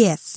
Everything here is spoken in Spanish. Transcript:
gift.